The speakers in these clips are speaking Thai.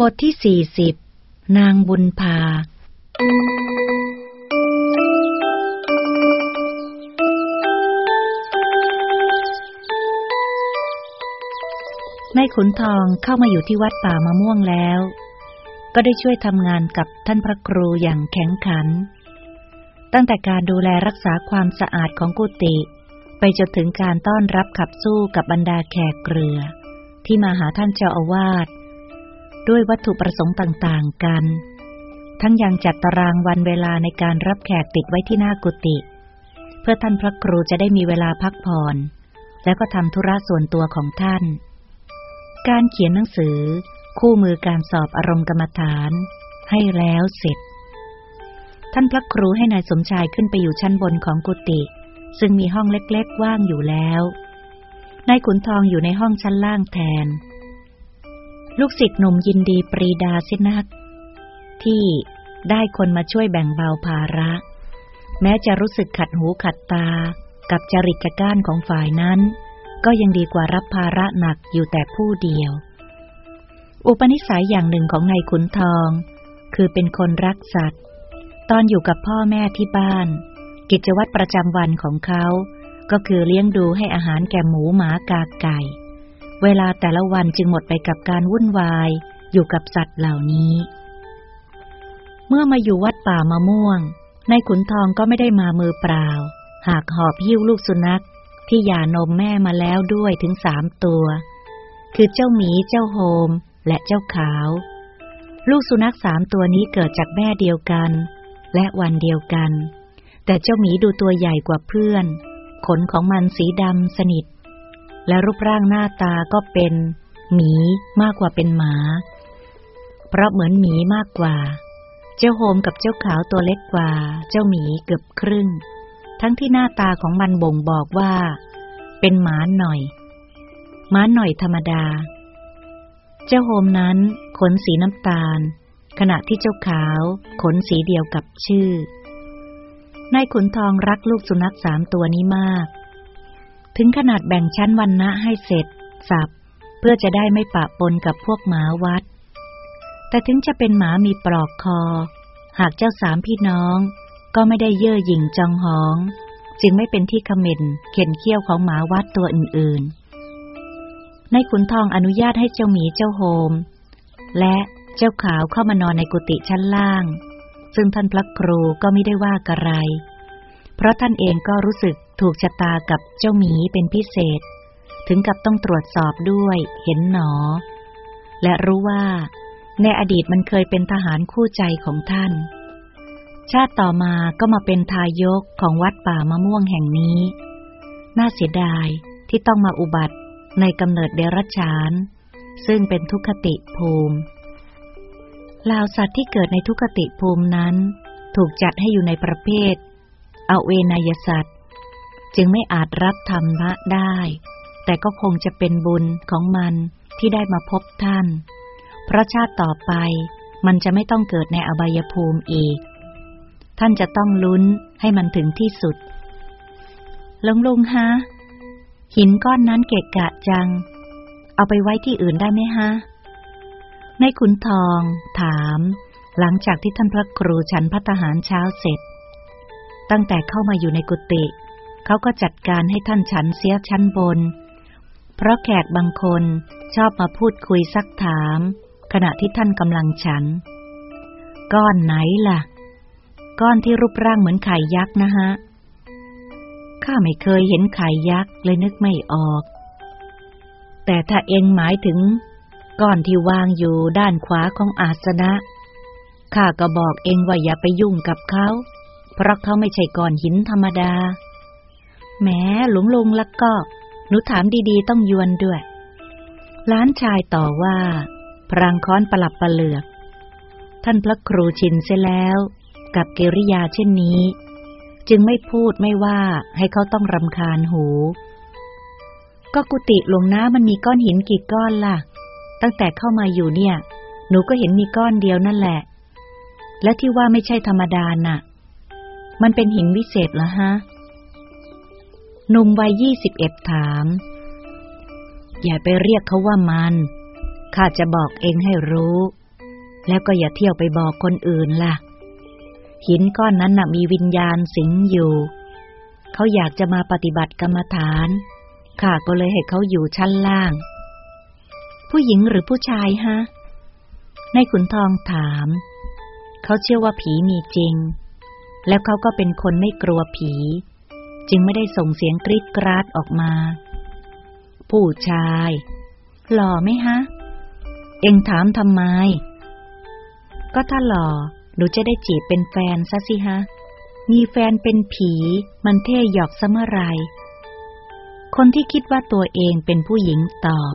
บทที่สี่สิบนางบุญพาในขุนทองเข้ามาอยู่ที่วัดป่ามะม่วงแล้ว ก็ได้ช่วยทำงานกับท่านพระครูอย่างแข็งขัน ตั้งแต่การดูแลรักษาความสะอาดของกุฏิไปจนถึงการต้อนรับขับสู้กับบรรดาแขกเรือ ที่มาหาท่านเจ้าอาวาส ด้วยวัตถุประสงค์ต่างๆกัน ทั้งยังจัดตารางวันเวลาในการรับแขกติดไว้ที่หน้ากุฏิเพื่อท่านพระครูจะได้มีเวลาพักผ่อน แล้วก็ทำธุระส่วนตัวของท่าน การเขียนหนังสือ คู่มือการสอบอารมณ์กรรมฐาน ให้แล้วเสร็จ ท่านพระครูให้นายสมชายขึ้นไปอยู่ชั้นบนของกุฏิซึ่งมีห้องเล็กๆว่างอยู่แล้วนายขุนทองอยู่ในห้องชั้นล่างแทน ลูกศิษย์หนุ่มยินดีปรีดาสินัก ที่ได้คนมาช่วยแบ่งเบาภาระ แม้จะรู้สึกขัดหูขัดตา กับจริตก้านของฝ่ายนั้น ก็ยังดีกว่ารับภาระหนักอยู่แต่ผู้เดียว อุปนิสัยอย่างหนึ่งของนายขุนทอง คือเป็นคนรักสัตว์ ตอนอยู่กับพ่อแม่ที่บ้าน กิจวัตรประจำวันของเขา ก็คือเลี้ยงดูให้อาหารแก่หมูหมากาไก่ เวลาแต่ละวันจึงหมดไปกับการวุ่นวายอยู่กับสัตว์เหล่านี้ เมื่อมาอยู่วัดป่ามะม่วง ในขุนทองก็ไม่ได้มามือเปล่า หากหอบหิ้วลูกสุนัข ที่หย่านมแม่มาแล้วด้วยถึงสามตัว คือเจ้าหมีเจ้าโฮม และเจ้าขาว ลูกสุนัขสามตัวนี้เกิดจากแม่เดียวกัน และวันเดียวกัน แต่เจ้าหมีดูตัวใหญ่กว่าเพื่อน ขนของมันสีดำสนิท และรูปร่างหน้าตาก็เป็น หมีมากกว่าเป็นหมา เพราะเหมือนหมีมากกว่า เจ้าโฮมกับเจ้าขาวตัวเล็กกว่า เจ้าหมีเกือบครึ่ง ทั้งที่หน้าตาของมันบ่งบอกว่า เป็นหมาหน่อย หมาหน่อยธรรมดา เจ้าโฮมนั้นขนสีน้ำตาล ขณะที่เจ้าขาวขนสีเดียวกับชื่อนายขุนทองรักลูกสุนัขสามตัวนี้มาก ถึงขนาดแบ่งชั้นวันนะให้เสร็จสับเพื่อจะได้ไม่ปะปนกับพวกหมาวัด แต่ถึงจะเป็นหมามีปลอกคอ หากเจ้าสามพี่น้อง ก็ไม่ได้เย่อหยิ่งจองหอง จึงไม่เป็นที่ขม็นเข็นเขี้ยวของหมาวัดตัวอื่นๆ ในขุนทองอนุญาตให้เจ้าหมีเจ้าโฮม และเจ้าขาวเข้ามานอนในกุฏิชั้นล่าง ซึ่งท่านพระครูก็ไม่ได้ว่ากระไร เพราะท่านเองก็รู้สึก ถูกชะตากับเจ้าหมีเป็นพิเศษ ถึงกับต้องตรวจสอบด้วยเห็นหนอ และรู้ว่า ในอดีตมันเคยเป็นทหารคู่ใจของท่าน ชาติต่อมาก็มาเป็นทายกของวัดป่ามะม่วงแห่งนี้ น่าเสียดายที่ต้องมาอุบัติในกำเนิดเดรัจฉาน ซึ่งเป็นทุกขติภูมิลาวสัตว์ที่เกิดในทุกขติภูมินั้น ถูกจัดให้อยู่ในประเภท เอาเวนยสัตว์ จึงไม่อาจรับธรรมะได้ แต่ก็คงจะเป็นบุญของมันที่ได้มาพบท่าน เพราะชาติต่อไปมันจะไม่ต้องเกิดในอบายภูมิอีก ท่านจะต้องลุ้นให้มันถึงที่สุดลงลุงฮะ หินก้อนนั้นเกะกะจัง เอาไปไว้ที่อื่นได้ไหมฮะในขุนทอง ถาม หลังจากที่ท่านพระครูฉันพัฒหารเช้าเสร็จ ตั้งแต่เข้ามาอยู่ในกุฏิ เขาก็จัดการให้ท่านฉันเสียชั้นบน เพราะแขกบางคนชอบมาพูดคุยซักถาม ขณะที่ท่านกำลังฉัน ก้อนไหนล่ะ ก้อนที่รูปร่างเหมือนไข่ยักษ์นะฮะ ข้าไม่เคยเห็นไข่ยักษ์เลยนึกไม่ออก แต่ถ้าเองหมายถึง ก้อนที่วางอยู่ด้านขวาของอาสนะข้าก็บอกเองว่าอย่าไปยุ่งกับเขา เพราะเขาไม่ใช่ก้อนหินธรรมดา แม้หลวงลุงแล้วก็ หนูถามดีๆ ต้องยวนด้วย ล้านชายต่อว่า พรางค้อนประหลับประเหลือก ท่านพระครูชินเสียแล้ว กับเกริยาเช่นนี้ จึงไม่พูดไม่ว่าให้เขาต้องรำคาญหู ก็กุฏิหลวงน้ามันมีก้อนหินกี่ก้อนล่ะ ตั้งแต่เข้ามาอยู่เนี่ย หนูก็เห็นมีก้อนเดียวนั่นแหละ และที่ว่าไม่ใช่ธรรมดาน่ะ มันเป็นหินวิเศษเหรอฮะ หนุ่มวัยยี่สิบเอ็ดถาม อย่าไปเรียกเขาว่ามัน ข้าจะบอกเองให้รู้ แล้วก็อย่าเที่ยวไปบอกคนอื่นล่ะ หินก้อนนั้นน่ะมีวิญญาณสิงอยู่ เขาอยากจะมาปฏิบัติกรรมฐาน ข้าก็เลยให้เขาอยู่ชั้นล่าง ผู้หญิงหรือผู้ชายฮะ ในขุนทองถาม เขาเชื่อว่าผีมีจริง แล้วเขาก็เป็นคนไม่กลัวผี จึงไม่ได้ส่งเสียงกรีดกราดออกมา ผู้ชาย หล่อไหมฮะ เอ็งถามทำไม ก็ถ้าหล่อหนูจะได้จีบเป็นแฟนซะสิฮะ มีแฟนเป็นผีมันเท่หยอกซะเมื่อไร คนที่คิดว่าตัวเองเป็นผู้หญิงตอบ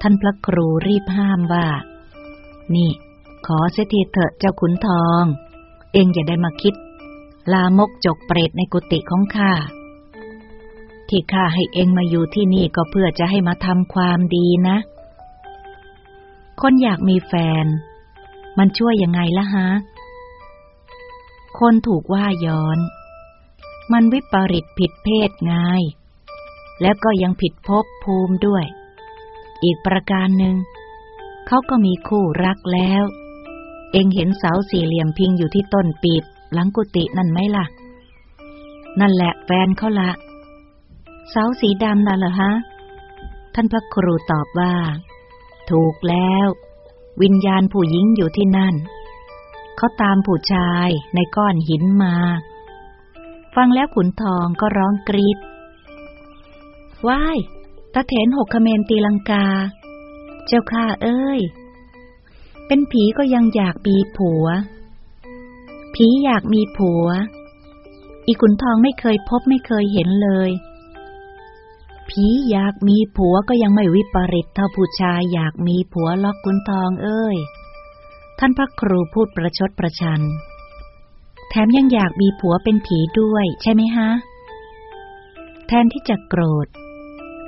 ท่านพระครูรีบห้ามว่า นี่ ขอเสถีเถอะเจ้าขุนทอง เองอย่าได้มาคิด ลามกจกเปรตในกุฏิของข้า ที่ข้าให้เองมาอยู่ที่นี่ก็เพื่อจะให้มาทำความดีนะ คนอยากมีแฟน มันช่วยยังไงล่ะฮะ คนถูกว่าย้อน มันวิปริตผิดเพศไงแล้วก็ยังผิดภพภูมิด้วย อีกประการหนึ่ง เขาก็มีคู่รักแล้ว เองเห็นเสาสี่เหลี่ยมพิงอยู่ที่ต้นปีบ หลังกุฏินั่นไหมล่ะ นั่นแหละแฟนเขาละ เสาสีดำน่ะเหรอฮะ ท่านพระครูตอบว่า ถูกแล้ว วิญญาณผู้หญิงอยู่ที่นั่น เขาตามผู้ชายในก้อนหินมา ฟังแล้วขุนทองก็ร้องกรีดว้ายตาเถนหกขเมนตีลังกา เจ้าข้าเอ้ย เป็นผีก็ยังอยากมีผัว ผีอยากมีผัว อีขุนทองไม่เคยพบไม่เคยเห็นเลย ผีอยากมีผัวก็ยังไม่วิปริตเท่าผู้ชายอยากมีผัวล็อกขุนทองเอ้ย ท่านพระครูพูดประชดประชัน แถมยังอยากมีผัวเป็นผีด้วยใช่ไหมฮะ แทนที่จะโกรธ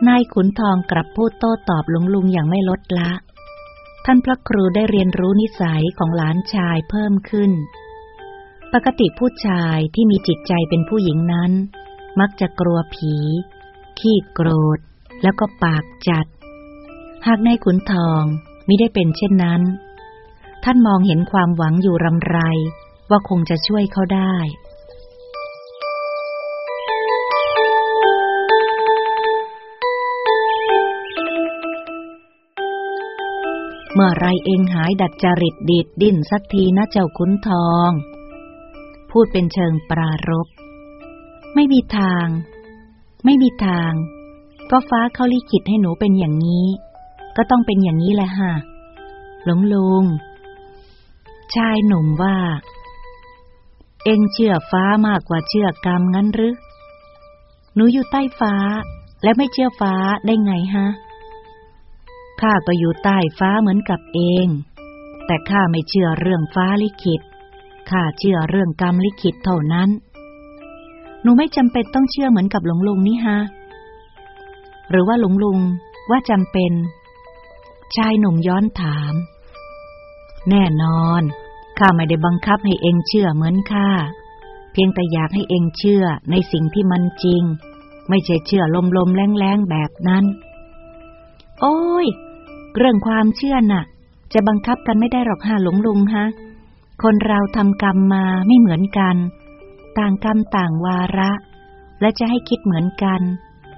นายขุนทองกลับพูดโต้ตอบลุงลุงอย่างไม่ลดละ ท่านพระครูได้เรียนรู้นิสัยของหลานชายเพิ่มขึ้น ปกติผู้ชายที่มีจิตใจเป็นผู้หญิงนั้น มักจะกลัวผี ขี้โกรธ แล้วก็ปากจัด หากนายขุนทองมิได้เป็นเช่นนั้น ท่านมองเห็นความหวังอยู่รำไร ว่าคงจะช่วยเขาได้เมื่อไรเองหายดัดจริตดีดดิ้นสักทีนะเจ้าขุนทอง พูดเป็นเชิงปรารบไม่มีทาง ไม่มีทาง ก็ฟ้าเขาลิขิตให้หนูเป็นอย่างนี้ ก็ต้องเป็นอย่างนี้แหละฮะหลวงลุง ชายหนุ่มว่า เองเชื่อฟ้ามากกว่าเชื่อกรรมงั้นหรือหนูอยู่ใต้ฟ้า และไม่เชื่อฟ้าได้ไงฮะข้าก็อยู่ใต้ฟ้าเหมือนกับเอง แต่ข้าไม่เชื่อเรื่องฟ้าลิขิต ข้าเชื่อเรื่องกรรมลิขิตเท่านั้น หนูไม่จำเป็นต้องเชื่อเหมือนกับหลวงลุงนี่ฮะ หรือว่าหลวงลุงว่าจำเป็น ชายหนุ่มย้อนถาม แน่นอนข้าไม่ได้บังคับให้เองเชื่อเหมือนข้า เพียงแต่อยากให้เองเชื่อในสิ่งที่มันจริง ไม่ใช่เชื่อลมๆแรงๆแบบนั้น โอ้ย เรื่องความเชื่อน่ะ จะบังคับกันไม่ได้หรอกฮะหลวงลุงฮะ คนเราทำกรรมมาไม่เหมือนกัน ต่างกรรมต่างวาระ และจะให้คิดเหมือนกัน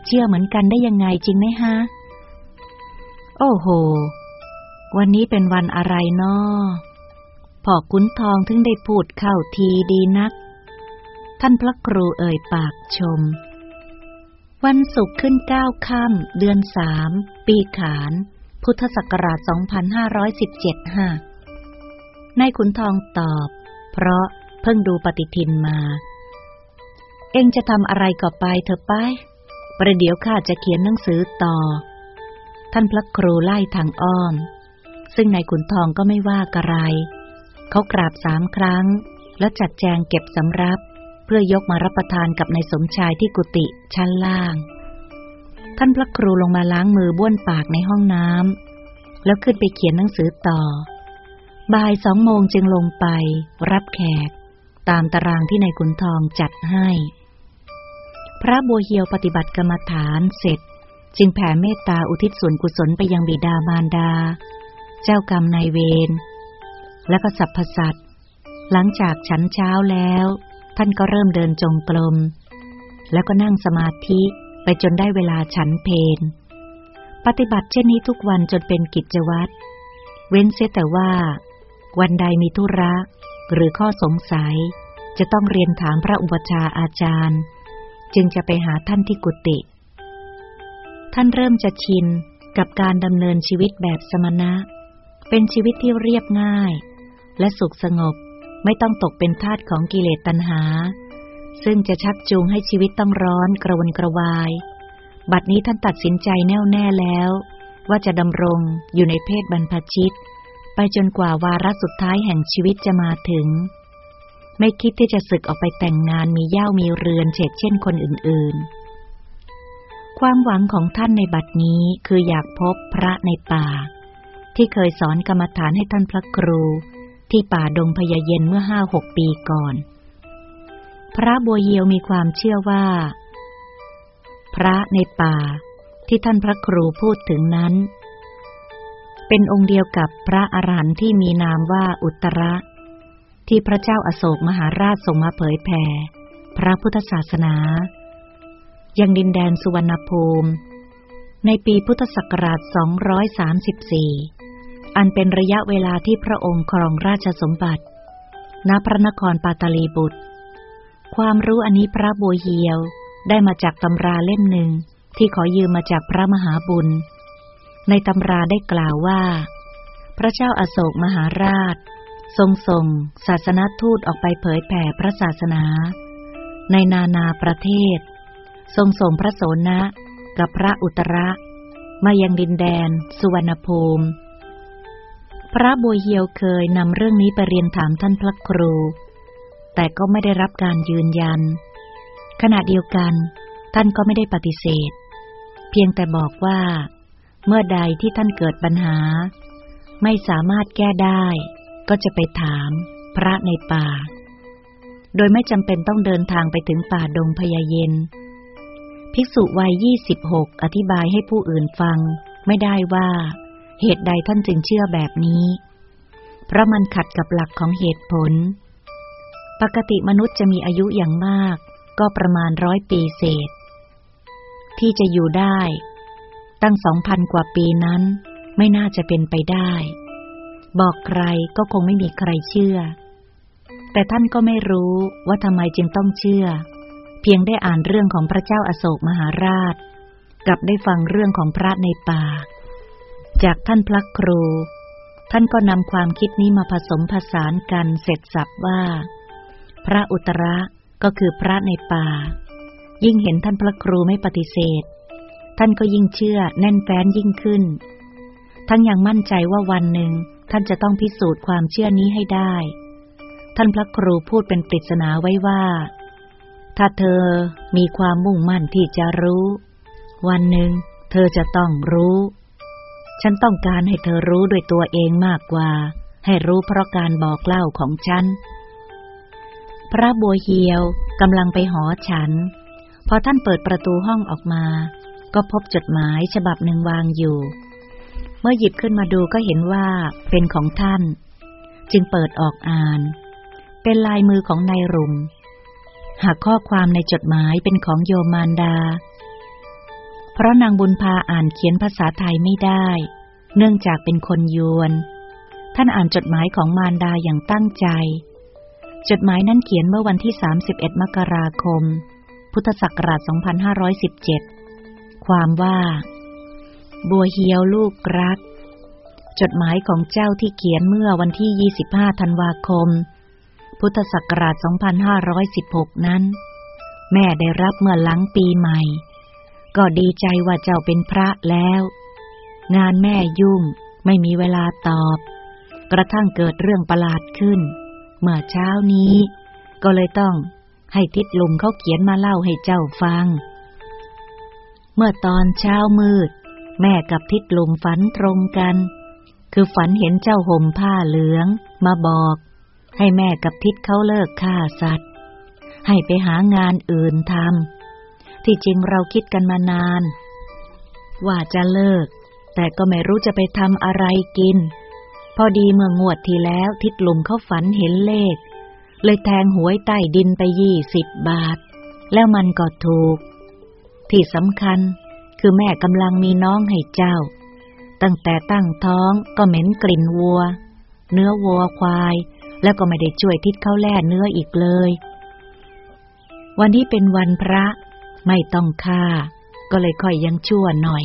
เชื่อเหมือนกันได้ยังไงจริงไหมฮะ โอ้โห วันนี้เป็นวันอะไรนาะพ่อขุนทองถึงได้พูดเข้าทีดีนัก ท่านพระครูเอ่ยปากชม วันศุกร์ขึ้นเก้าค่ำเดือนสามปีขาน พุทธศักราช 2517ฮะ นายขุนทองตอบ เพราะเพิ่งดูปฏิทินมา เองจะทำอะไรก็ไปเถอะไป ประเดี๋ยวข้าจะเขียนหนังสือต่อ ท่านพระครูไล่ทางอ้อม ซึ่งนายขุนทองก็ไม่ว่ากระไร เขากราบสามครั้ง แล้วจัดแจงเก็บสำรับ เพื่อยกมารับประทานกับนายสมชายที่กุฏิชั้นล่าง ท่านพระครูลงมาล้างมือบ้วนปากในห้องน้ำแล้วขึ้นไปเขียนหนังสือต่อ บ่ายสองโมงจึงลงไปรับแขก ตามตารางที่นายขุนทองจัดให้ พระบัวเฮียวปฏิบัติกรรมฐานเสร็จ จึงแผ่เมตตาอุทิศส่วนกุศลไปยังบิดามารดา เจ้ากรรมนายเวรและก็สัพพสัตหลังจากฉันเช้าแล้ว ท่านก็เริ่มเดินจงกรมแล้วก็นั่งสมาธิไปจนได้เวลาฉันเพนปฏิบัติเช่นนี้ทุกวันจนเป็นกิจวัตร เว้นเสียแต่ว่า วันใดมีธุระ หรือข้อสงสัย จะต้องเรียนถามพระอุปชาอาจารย์ จึงจะไปหาท่านที่กุฏิท่านเริ่มจะชินกับการดำเนินชีวิตแบบสมณะ เป็นชีวิตที่เรียบง่าย และสุขสงบไม่ต้องตกเป็นทาสของกิเลสตัณหา ซึ่งจะชักจูงให้ชีวิตต้องร้อนกระวนกระวาย บัดนี้ท่านตัดสินใจแน่วแน่แล้ว ว่าจะดำรงอยู่ในเพศบรรพชิต ไปจนกว่าวาระสุดท้ายแห่งชีวิตจะมาถึง ไม่คิดที่จะศึกออกไปแต่งงานมีเย่ามีเรือนเฉกเช่นคนอื่น ๆ ความหวังของท่านในบัดนี้คืออยากพบพระในป่า ที่เคยสอนกรรมฐานให้ท่านพระครู ที่ป่าดงพญาเย็นเมื่อห้าหกปีก่อน พระบัวเยียวมีความเชื่อว่า พระในป่าที่ท่านพระครูพูดถึงนั้น เป็นองค์เดียวกับพระอรหันต์ที่มีนามว่าอุตระ ที่พระเจ้าอาโศกมหาราชส่งมาเผยแผ่พระพุทธศาสนา ยังดินแดนสุวรรณภูมิ ในปีพุทธศักราช 234 อันเป็นระยะเวลาที่พระองค์ครองราชสมบัติ ณ พระนครปาตลีบุตร ความรู้อันนี้พระบัวเฮียวได้มาจากตำราเล่มหนึ่งที่ขอยืมมาจากพระมหาบุญ ในตำราได้กล่าวว่า พระเจ้าอาโศกมหาราช ทรงส่งศาสนทูตออกไปเผยแผ่พระศาสนา ในนานาประเทศ ทรงส่งพระโสนะกับพระอุตระ มายังดินแดน สุวรรณภูมิ พระบัวเฮียวเคยนำเรื่องนี้ไปเรียนถามท่านพระครู แต่ก็ไม่ได้รับการยืนยัน ขณะเดียวกัน ท่านก็ไม่ได้ปฏิเสธ เพียงแต่บอกว่า เมื่อใดที่ท่านเกิดปัญหา ไม่สามารถแก้ได้ ก็จะไปถามพระในป่า โดยไม่จำเป็นต้องเดินทางไปถึงป่าดงพญาเย็น ภิกษุวัยยี่สิบหกอธิบายให้ผู้อื่นฟัง ไม่ได้ว่าเหตุใดท่านจึงเชื่อแบบนี้ เพราะมันขัดกับหลักของเหตุผล ปกติมนุษย์จะมีอายุอย่างมาก ก็ประมาณร้อยปีเศษ ที่จะอยู่ได้ ตั้งสองพันกว่าปีนั้น ไม่น่าจะเป็นไปได้ บอกใครก็คงไม่มีใครเชื่อ แต่ท่านก็ไม่รู้ว่าทำไมจึงต้องเชื่อ เพียงได้อ่านเรื่องของพระเจ้าอาโศกมหาราช กับได้ฟังเรื่องของพระในป่า จากท่านพระครู ท่านก็นำความคิดนี้มาผสมผสานกันเสร็จสับว่า พระอุตระก็คือพระในป่า ยิ่งเห็นท่านพระครูไม่ปฏิเสธ ท่านก็ยิ่งเชื่อแน่นแฟ้นยิ่งขึ้น ทั้งยังมั่นใจว่าวันหนึ่งท่านจะต้องพิสูจน์ความเชื่อนี้ให้ได้ ท่านพระครูพูดเป็นปริศนาไว้ว่า ถ้าเธอมีความมุ่งมั่นที่จะรู้ วันหนึ่งเธอจะต้องรู้ ฉันต้องการให้เธอรู้ด้วยตัวเองมากกว่า ให้รู้เพราะการบอกเล่าของฉัน พระบัวเฮียวกำลังไปหอฉัน พอท่านเปิดประตูห้องออกมา ก็พบจดหมายฉบับหนึ่งวางอยู่ เมื่อหยิบขึ้นมาดูก็เห็นว่าเป็นของท่าน จึงเปิดออกอ่าน เป็นลายมือของนายรุม หากข้อความในจดหมายเป็นของโยมารดา เพราะนางบุญพาอ่านเขียนภาษาไทยไม่ได้ เนื่องจากเป็นคนยวน ท่านอ่านจดหมายของมารดาอย่างตั้งใจ จดหมายนั้นเขียนเมื่อวันที่ 31 มกราคม พุทธศักราช 2517 ความว่า บัวเฮียวลูกรัก จดหมายของเจ้าที่เขียนเมื่อวันที่ 25 ธันวาคม พุทธศักราช 2516 นั้น แม่ได้รับเมื่อหลังปีใหม่ ก็ดีใจว่าเจ้าเป็นพระแล้ว งานแม่ยุ่งไม่มีเวลาตอบ กระทั่งเกิดเรื่องประหลาดขึ้น เมื่อเช้านี้ ก็เลยต้องให้ทิดลุงเขาเขียนมาเล่าให้เจ้าฟัง เมื่อตอนเช้ามืด แม่กับทิดลุงฝันตรงกัน คือฝันเห็นเจ้าห่มผ้าเหลือง มาบอก ให้แม่กับทิดเขาเลิกฆ่าสัตว์ ให้ไปหางานอื่นทำที่จริงเราคิดกันมานาน ว่าจะเลิก แต่ก็ไม่รู้จะไปทำอะไรกิน พอดีเมื่องวดที่แล้วทิดลุมเขาฝันเห็นเลข เลยแทงหวยใต้ดินไปยี่สิบบาท แล้วมันก็ถูก ที่สำคัญคือแม่กำลังมีน้องให้เจ้า ตั้งแต่ตั้งท้องก็เหม็นกลิ่นวัว เนื้อวัวควาย แล้วก็ไม่ได้ช่วยทิดเข้าแล่เนื้ออีกเลย วันนี้เป็นวันพระไม่ต้องฆ่า ก็เลยค่อยยังชั่วหน่อย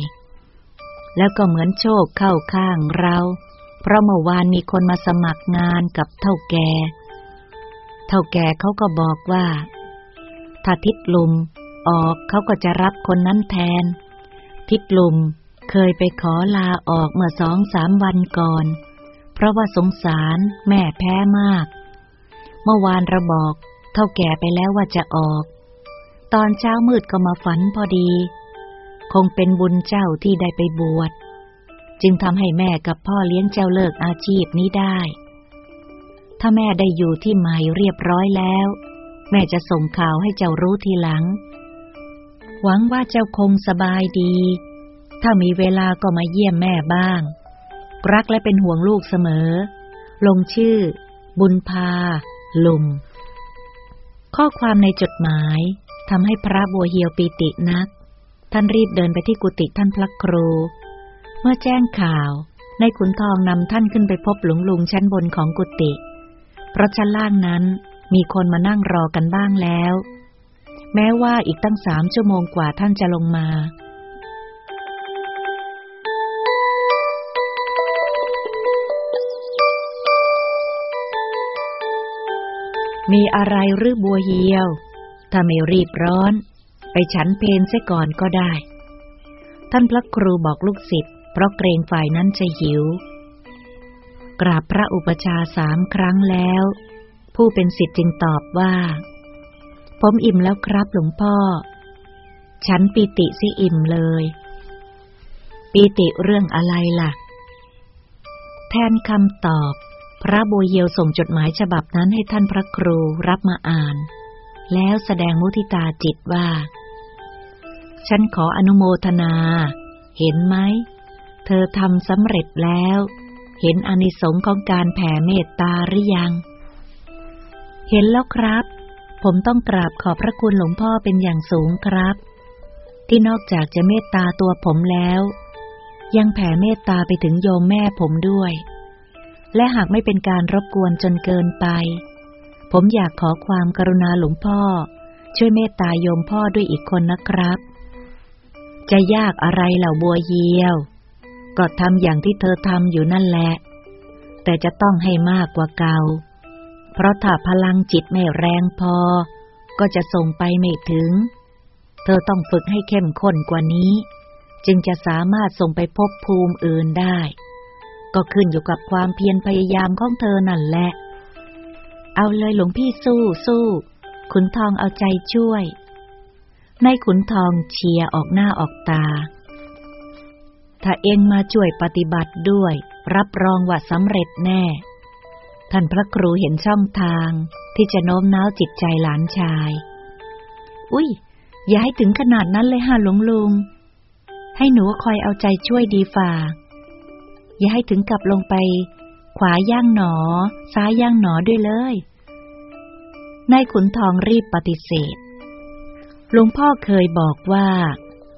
แล้วก็เหมือนโชคเข้าข้างเรา เพราะเมื่อวานมีคนมาสมัครงานกับเท่าแกเท่าแกเขาก็บอกว่า ถ้าทิดลุม ออกเขาก็จะรับคนนั้นแทน ทิดลุมเคยไปขอลาออกเมื่อสองสามวันก่อน เพราะว่าสงสารแม่แพ้มาก เมื่อวานระบอกเท่าแก่ไปแล้วว่าจะออก ตอนเช้ามืดก็มาฝันพอดี คงเป็นบุญเจ้าที่ได้ไปบวชจึงทำให้แม่กับพ่อเลี้ยงเจ้าเลิกอาชีพนี้ได้ ถ้าแม่ได้อยู่ที่ใหม่เรียบร้อยแล้ว แม่จะส่งข่าวให้เจ้ารู้ทีหลัง หวังว่าเจ้าคงสบายดี ถ้ามีเวลาก็มาเยี่ยมแม่บ้าง รักและเป็นห่วงลูกเสมอ ลงชื่อ บุญพา ลุม ข้อความในจดหมายทำให้พระบัวเฮียวปีตินัก ท่านรีบเดินไปที่กุฏิท่านพระครู เมื่อแจ้งข่าว ในขุนทองนำท่านขึ้นไปพบหลวงลุงชั้นบนของกุฏิเพราะชั้นล่างนั้นมีคนมานั่งรอกันบ้างแล้ว แม้ว่าอีกตั้งสามชั่วโมงกว่าท่านจะลงมา มีอะไรหรือบัวเหียว ถ้าไม่รีบร้อน ไปฉันเพนซะก่อนก็ได้ ท่านพระครูบอกลูกศิษย์เพราะเกรงฝ่ายนั้นจะหิว กราบพระอุปชาสามครั้งแล้ว ผู้เป็นศิษย์จึงตอบว่า ผมอิ่มแล้วครับหลวงพ่อ ฉันปีติสิอิ่มเลย ปีติเรื่องอะไรล่ะ แทนคำตอบ พระบัวเยียวส่งจดหมายฉบับนั้นให้ท่านพระครูรับมาอ่าน แล้วแสดงมุทิตาจิตว่า ฉันขออนุโมทนา เห็นไหม เธอทำสำเร็จแล้ว เห็นอนิสงค์ของการแผ่เมตตาหรือยัง เห็นแล้วครับ ผมต้องกราบขอบพระคุณหลวงพ่อเป็นอย่างสูงครับ ที่นอกจากจะเมตตาตัวผมแล้ว ยังแผ่เมตตาไปถึงโยมแม่ผมด้วย และหากไม่เป็นการรบกวนจนเกินไป ผมอยากขอความกรุณาหลวงพ่อ ช่วยเมตตาโยมพ่อด้วยอีกคนนะครับ จะยากอะไรเหล่าบัวเยียว ก็ทำอย่างที่เธอทำอยู่นั่นแหละ แต่จะต้องให้มากกว่าเก่า เพราะถ้าพลังจิตไม่แรงพอ ก็จะส่งไปไม่ถึง เธอต้องฝึกให้เข้มข้นกว่านี้ จึงจะสามารถส่งไปพบภูมิอื่นได้ ก็ขึ้นอยู่กับความเพียรพยายามของเธอนั่นแหละ เอาเลยหลวงพี่สู้สู้ขุนทองเอาใจช่วย ในขุนทองเชียร์ออกหน้าออกตา ถ้าเองมาช่วยปฏิบัติด้วย รับรองว่าสำเร็จแน่ ท่านพระครูเห็นช่องทางที่จะโน้มน้าวจิตใจหลานชาย อุ้ย อย่าให้ถึงขนาดนั้นเลยฮะหลวงลุง ให้หนูคอยเอาใจช่วยดีฝ่า อย่าให้ถึงกับลงไป ขวาย่างหนอ ซ้ายย่างหนอด้วยเลย นายขุนทองรีบปฏิเสธ หลวงพ่อเคยบอกว่า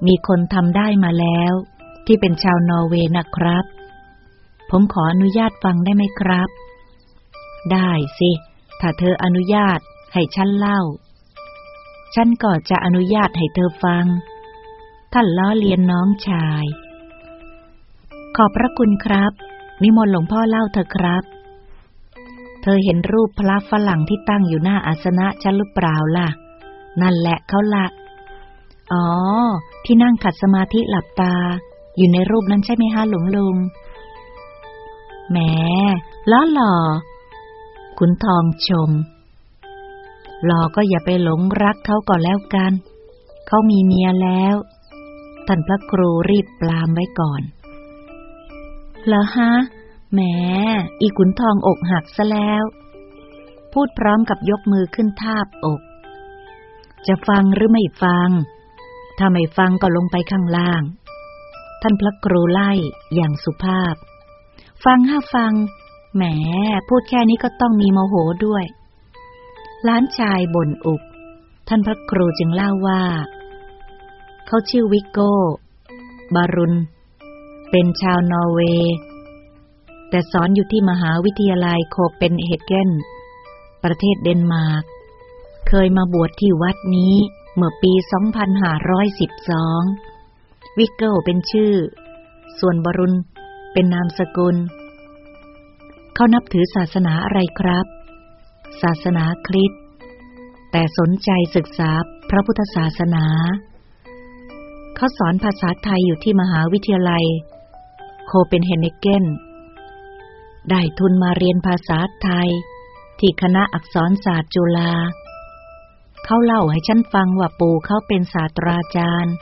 มีคนทำได้มาแล้ว ที่เป็นชาวนอร์เวย์นะครับ ผมขออนุญาตฟังได้ไหมครับ ได้สิ ถ้าเธออนุญาตให้ฉันเล่า ฉันก็จะอนุญาตให้เธอฟัง ท่านล้อเลียนน้องชาย ขอบพระคุณครับ นิมนต์หลวงพ่อเล่าเถอครับ เธอเห็นรูปพระฝรั่งที่ตั้งอยู่หน้าอาสนะฉันหรือเปล่าล่ะ นั่นแหละเขาละ อ๋อ ที่นั่งขัดสมาธิหลับตา อยู่ในรูปนั้นใช่ไหมฮะหลวงลุงแหมล้อหล่อ ขุนทองชม หลอก็อย่าไปหลงรักเขาก่อนแล้วกัน เขามีเมียแล้ว ท่านพระครูรีบปลามไว้ก่อน เหรอฮะ แหม อีขุนทองอกหักซะแล้ว พูดพร้อมกับยกมือขึ้นทาบอก จะฟังหรือไม่ฟัง ถ้าไม่ฟังก็ลงไปข้างล่าง ท่านพระครูไล่อย่างสุภาพ ฟังห้าฟัง แหมพูดแค่นี้ก็ต้องมีโมโหด้วย หลานชายบ่นอุบ ท่านพระครูจึงเล่าว่า เขาชื่อวิกโก้ บารุนเป็นชาวนอร์เวย์ แต่สอนอยู่ที่มหาวิทยาลัยโคเปนเฮเกน ประเทศเดนมาร์ก เคยมาบวชที่วัดนี้เมื่อปี 2512 วิกโก้เป็นชื่อ ส่วนบรุณเป็นนามสกุล เขานับถือศาสนาอะไรครับ ศาสนาคริสต์แต่สนใจศึกษาพระพุทธศาสนา เขาสอนภาษาไทยอยู่ที่มหาวิทยาลัย โคเปนเฮเนเกนได้ทุนมาเรียนภาษาไทย ที่คณะอักษรศาสตร์จุฬาเขาเล่าให้ฉันฟังว่าปู่เขาเป็นศาสตราจารย์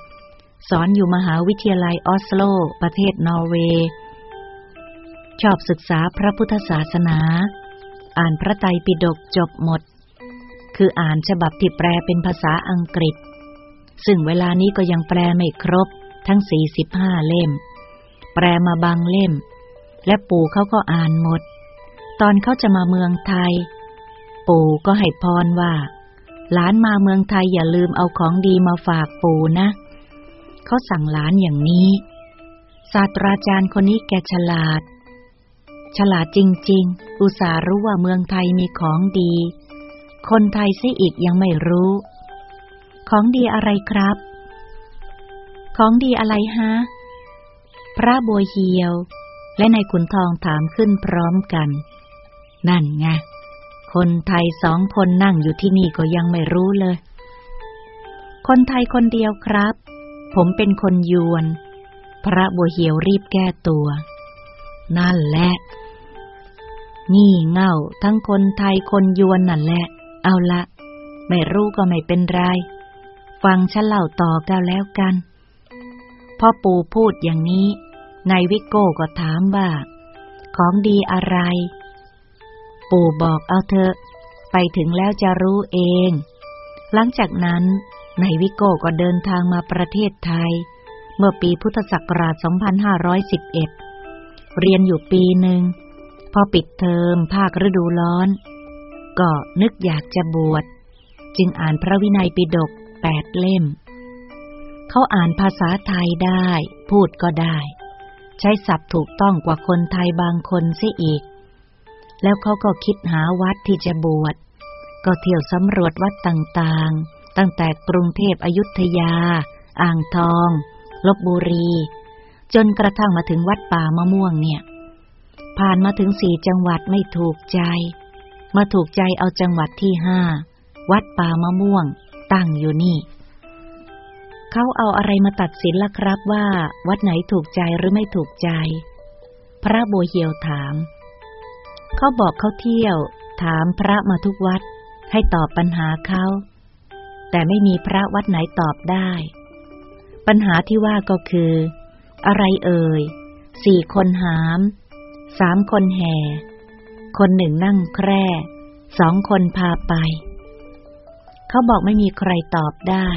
สอนอยู่มหาวิทยาลัยออสโล ประเทศนอร์เวย์ ชอบศึกษาพระพุทธศาสนา อ่านพระไตรปิฎกจบหมด คืออ่านฉบับที่แปลเป็นภาษาอังกฤษ ซึ่งเวลานี้ก็ยังแปลไม่ครบทั้งสี่สิบห้าเล่ม แปลมาบางเล่ม และปู่เขาก็อ่านหมด ตอนเขาจะมาเมืองไทย ปู่ก็ให้พรว่า หลานมาเมืองไทยอย่าลืมเอาของดีมาฝากปู่นะ เขาสั่งหลานอย่างนี้ ศาสตราจารย์คนนี้แกฉลาด ฉลาดจริง ๆ อุตส่าห์รู้ว่าเมืองไทยมีของดี คนไทยซิอีกยังไม่รู้ ของดีอะไรครับ ของดีอะไรฮะ พระบัวเหียว และนายขุนทองถามขึ้นพร้อมกัน นั่นไง คนไทยสองคนนั่งอยู่ที่นี่ก็ยังไม่รู้เลย คนไทยคนเดียวครับ ผมเป็นคนยวน พระบัวเหียวรีบแก้ตัว นั่นแหละ นี่เง่า ทั้งคนไทยคนยวนนั่นแหละ เอาละ ไม่รู้ก็ไม่เป็นไร ฟังฉันเล่าต่อกันแล้วกันพ่อปู่พูดอย่างนี้ นายวิโก้ก็ถามว่า ของดีอะไร ปู่บอกเอาเถอะ ไปถึงแล้วจะรู้เอง หลังจากนั้นนายวิโก้ก็เดินทางมาประเทศไทย เมื่อปีพุทธศักราช 2511 เรียนอยู่ปีหนึ่ง พอปิดเทอมภาคฤดูร้อน ก็นึกอยากจะบวช จึงอ่านพระวินัยปิฎกแปดเล่ม เขาอ่านภาษาไทยได้ พูดก็ได้ ใช้ศัพท์ถูกต้องกว่าคนไทยบางคนเสียอีก แล้วเขาก็คิดหาวัดที่จะบวช ก็เที่ยวสำรวจวัดต่างๆ ตั้งแต่กรุงเทพอยุธยา อ่างทอง ลบบุรี จนกระทั่งมาถึงวัดป่ามะม่วงเนี่ย ผ่านมาถึงสี่จังหวัดไม่ถูกใจ มาถูกใจเอาจังหวัดที่ห้า วัดป่ามะม่วง ตั้งอยู่นี่ เขาเอาอะไรมาตัดสินล่ะครับว่า วัดไหนถูกใจหรือไม่ถูกใจ พระโบเฮียวถาม เขาบอกเขาเที่ยว ถามพระมาทุกวัด ให้ตอบปัญหาเขา แต่ไม่มีพระวัดไหนตอบได้ ปัญหาที่ว่าก็คือ อะไรเอ่ย สี่คนหาม สามคนแห่ คนหนึ่งนั่งแคร่ สองคนพาไป เขาบอกไม่มีใครตอบได้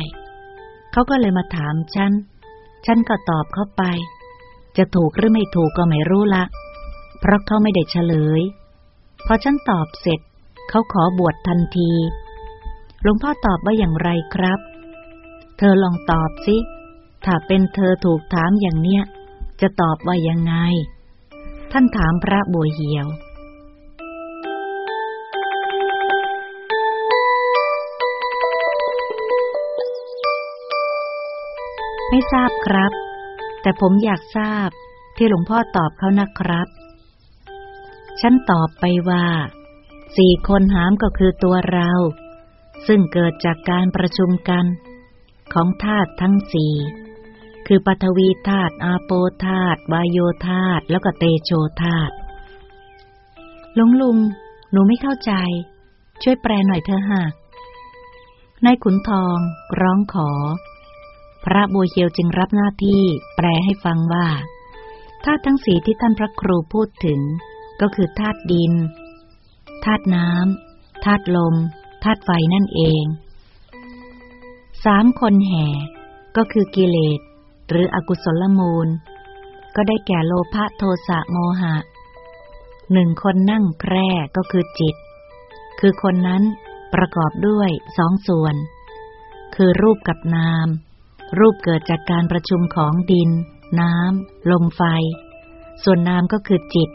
เขาก็เลยมาถามฉัน ฉันก็ตอบเข้าไป จะถูกหรือไม่ถูกก็ไม่รู้ละ เพราะเขาไม่ได้เฉลย พอฉันตอบเสร็จ เขาขอบวชทันที หลวงพ่อตอบว่าอย่างไรครับ เธอลองตอบสิ ถ้าเป็นเธอถูกถามอย่างเนี้ย จะตอบว่ายังไง ท่านถามพระบัวเหียว ไม่ทราบครับ แต่ผมอยากทราบที่หลวงพ่อตอบเขานะครับ ฉันตอบไปว่า สี่คนหามก็คือตัวเรา ซึ่งเกิดจากการประชุมกัน ของธาตุทั้งสี่ คือปฐวีธาตุอาโปธาตุวายโยธาตุแล้วก็เตโชธาตุลุงลุง หนูไม่เข้าใจ ช่วยแปลหน่อยเถอะฮะนายขุนทองร้องขอ พระบัวเฮียวจึงรับหน้าที่แปลให้ฟังว่าธาตุทั้งสี่ที่ท่านพระครูพูดถึง ก็คือธาตุดินธาตุน้ำธาตุลมธาตุไฟนั่นเองสามคนแห่ ก็คือกิเลส หรืออกุศลมูล ก็ได้แก่โลภะโทสะโมหะหนึ่งคนนั่งแคร่ก็คือจิต คือคนนั้นประกอบด้วยสองส่วน คือรูปกับนาม รูปเกิดจากการประชุมของดิน น้ำลมไฟ ส่วนนามก็คือจิต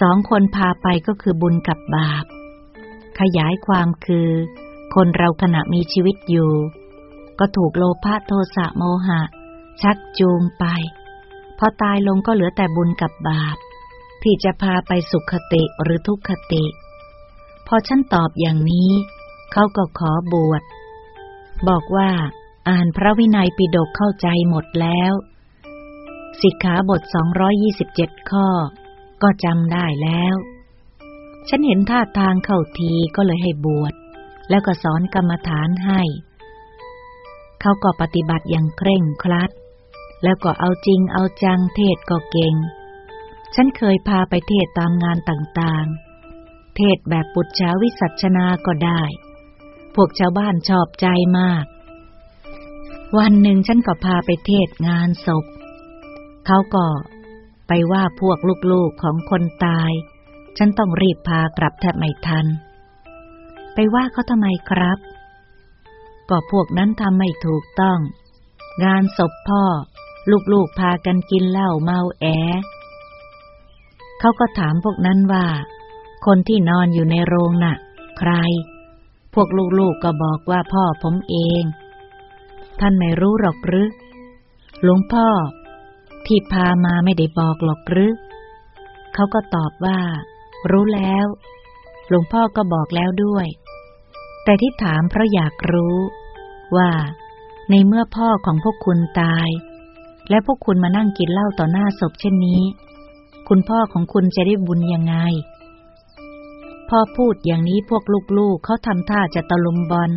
สองคนพาไปก็คือบุญกับบาป ขยายความคือ คนเราขณะมีชีวิตอยู่ ก็ถูกโลภะโทสะโมหะ ชักจูงไป พอตายลงก็เหลือแต่บุญกับบาป ที่จะพาไปสุขติหรือทุกขติ พอฉันตอบอย่างนี้ เขาก็ขอบวช บอกว่าอ่านพระวินัยปิฎกเข้าใจหมดแล้ว สิกขาบท 227 ข้อ ก็จำได้แล้ว ฉันเห็นท่าทางเข้าทีก็เลยให้บวช แล้วก็สอนกรรมฐานให้ เขาก็ปฏิบัติอย่างเคร่งครัด แล้วก็เอาจริงเอาจังเทศก็เก่ง ฉันเคยพาไปเทศตามงานต่างๆ เทศแบบปุจฉาวิสัชนาก็ได้ พวกชาวบ้านชอบใจมาก วันหนึ่งฉันก็พาไปเทศงานศพ เขาก็ไปว่าพวกลูกๆของคนตาย ฉันต้องรีบพากลับแทบไม่ทัน ไปว่าเขาทำไมครับ ก็พวกนั้นทำไม่ถูกต้อง งานศพพ่อ ลูกๆพากันกินเหล้าเมาแอ เขาก็ถามพวกนั้นว่า คนที่นอนอยู่ในโรงน่ะ ใคร พวกลูกๆก็บอกว่าพ่อผมเอง ท่านไม่รู้หรอกหรือ หลวงพ่อ ที่พามาไม่ได้บอกหรอกหรือ เขาก็ตอบว่า รู้แล้ว หลวงพ่อก็บอกแล้วด้วย แต่ที่ถามเพราะอยากรู้ว่า ในเมื่อพ่อของพวกคุณตาย และพวกคุณมานั่งกินเหล้าต่อหน้าศพเช่นนี้ คุณพ่อของคุณจะได้บุญยังไง พ่อพูดอย่างนี้พวกลูกๆเขาทำท่าจะตะลุมบอล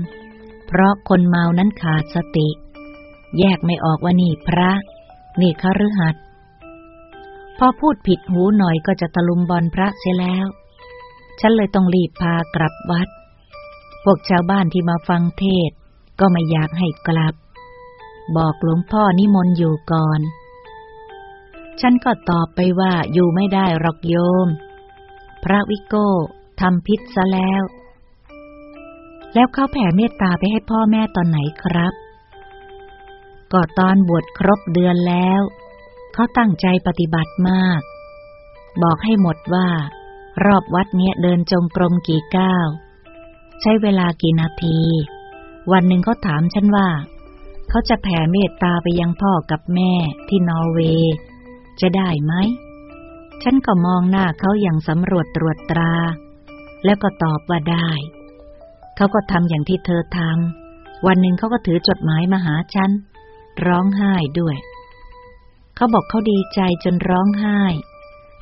เพราะคนเมานั้นขาดสติ แยกไม่ออกว่านี่พระ นี่คฤหัสถ์พอพูดผิดหูหน่อยก็จะตะลุมบอลพระเสียแล้ว ฉันเลยต้องรีบพากลับวัด พวกชาวบ้านที่มาฟังเทศก็ไม่อยากให้กลับ บอกหลวงพ่อนิมนต์อยู่ก่อน ฉันก็ตอบไปว่าอยู่ไม่ได้หรอกโยม พระวิโก้ทำพิษซะแล้ว แล้วเขาแผ่เมตตาไปให้พ่อแม่ตอนไหนครับ ก็ตอนบวชครบเดือนแล้ว เขาตั้งใจปฏิบัติมาก บอกให้หมดว่า รอบวัดเนี้ยเดินจงกรมกี่ก้าว ใช้เวลากี่นาที วันหนึ่งเขาถามฉันว่า เขาจะแผ่เมตตาไปยังพ่อกับแม่ที่นอร์เวย์ จะได้ไหม ฉันก็มองหน้าเขาอย่างสำรวจตรวจตรา แล้วก็ตอบว่าได้ เขาก็ทำอย่างที่เธอทำ วันหนึ่งเขาก็ถือจดหมายมาหาฉัน ร้องไห้ด้วย เขาบอกเขาดีใจจนร้องไห้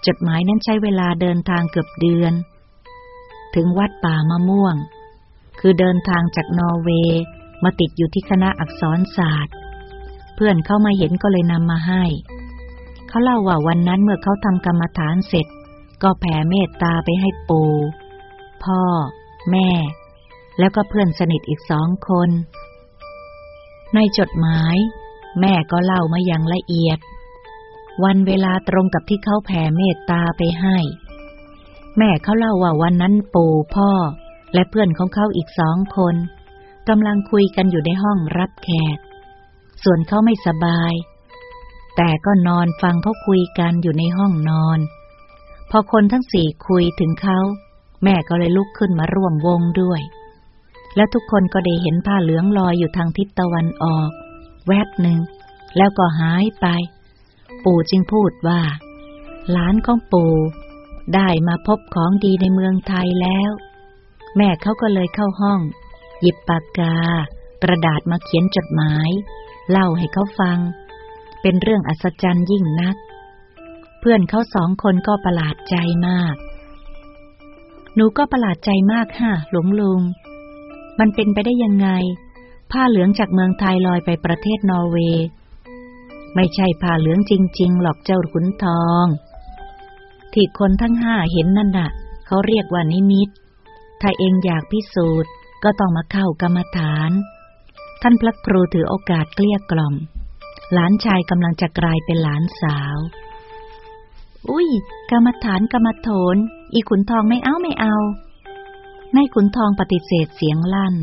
จดหมายนั้นใช้เวลาเดินทางเกือบเดือน ถึงวัดป่ามะม่วง คือเดินทางจากนอร์เวย์ มาติดอยู่ที่คณะอักษรศาสตร์ เพื่อนเข้ามาเห็นก็เลยนำมาให้ เขาเล่าว่าวันนั้นเมื่อเขาทำกรรมฐานเสร็จ ก็แผ่เมตตาไปให้ปู่พ่อ แม่ แล้วก็เพื่อนสนิทอีกสองคน ในจดหมาย แม่ก็เล่ามาอย่างละเอียด วันเวลาตรงกับที่เขาแผ่เมตตาไปให้ แม่เขาเล่าว่าวันนั้นปู่พ่อ และเพื่อนของเขาอีกสองคน กำลังคุยกันอยู่ในห้องรับแขก ส่วนเขาไม่สบาย แต่ก็นอนฟังเขาคุยกันอยู่ในห้องนอน พอคนทั้งสี่คุยถึงเขา แม่ก็เลยลุกขึ้นมาร่วมวงด้วย และทุกคนก็ได้เห็นผ้าเหลืองลอยอยู่ทางทิศตะวันออก แวบหนึ่ง แล้วก็หายไป ปู่จึงพูดว่าหลานของปู่ได้มาพบของดีในเมืองไทยแล้ว แม่เขาก็เลยเข้าห้อง หยิบปากกา กระดาษมาเขียนจดหมาย เล่าให้เขาฟัง เป็นเรื่องอัศจรรย์ยิ่งนัก เพื่อนเขาสองคนก็ประหลาดใจมาก หนูก็ประหลาดใจมากค่ะหลวงลุง มันเป็นไปได้ยังไง ผ้าเหลืองจากเมืองไทยลอยไปประเทศนอร์เวย์ไม่ใช่ผ้าเหลืองจริง ๆ หรอกเจ้าขุนทอง ที่คนทั้งห้าเห็นนั่นน่ะ เขาเรียกว่านิมิต ถ้าเองอยากพิสูจน์ ก็ต้องมาเข้ากรรมฐาน ท่านพระครูถือโอกาสเกลี้ยกล่อม หลานชายกำลังจะกลายเป็นหลานสาว อุ้ย กรรมฐานกรรมโถนอีขุนทองไม่เอาไม่เอานายขุนทองปฏิเสธเสียงลั่น